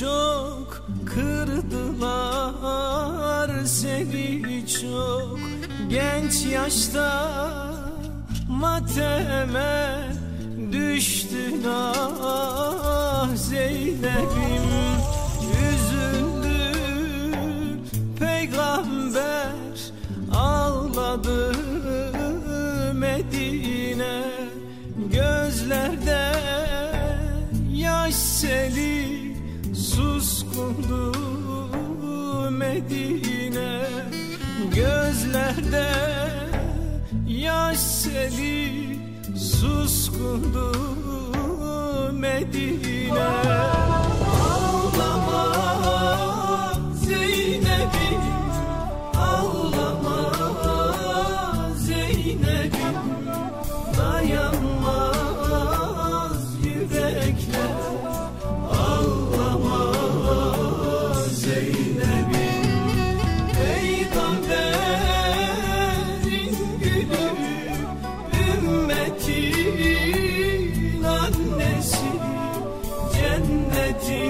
çok kırdılar seni çok. Genç yaşta mateme düştün ah Zeynep'im. Üzüldü peygamber ağladı Medine. Gözlerde yaş seli suskundu Medine gözlerde yaş seli suskundu Medine energy.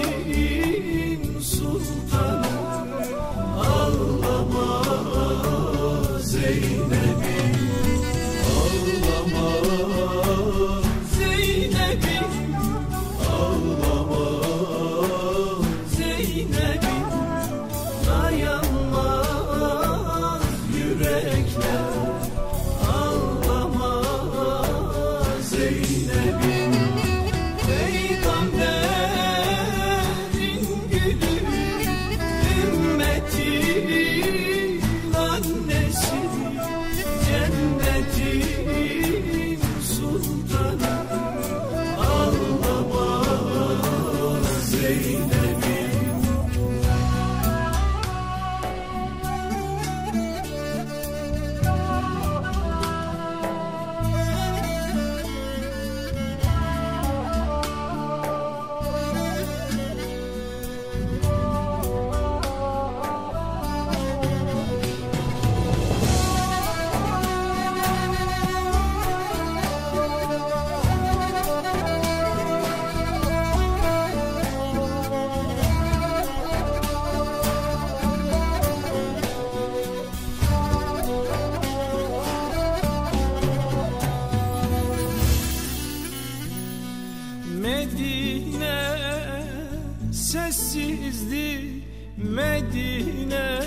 Sessizdi Medine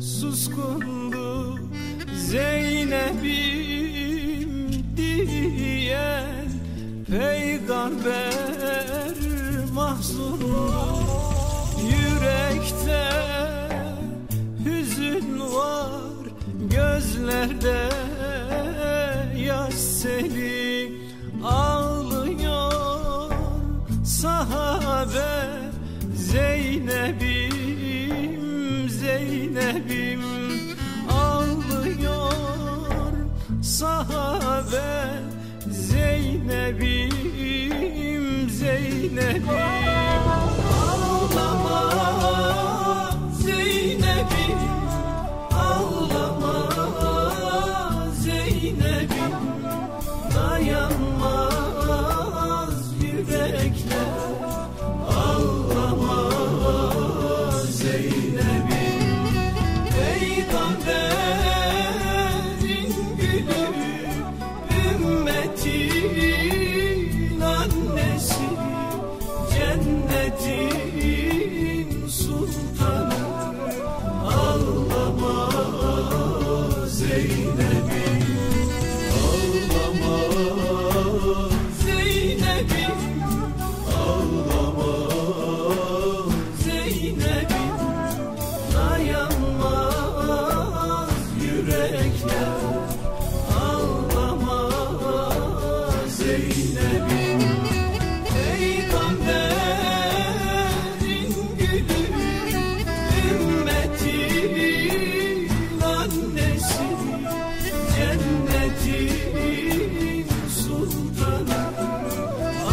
suskundu Zeynep'im diyen peygamber mahzundu. Yürekte hüzün var gözlerde yaş seli Zeynep'im Zeynep'im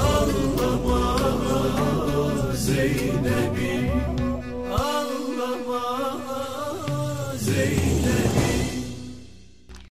Ağlama Zeynep'im